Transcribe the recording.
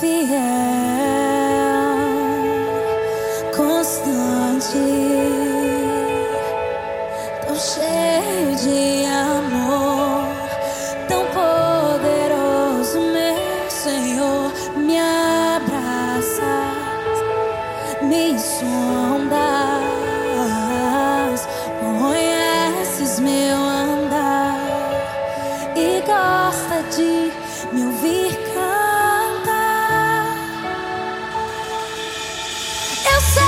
fiel, constante, tão cheio de amor, feel so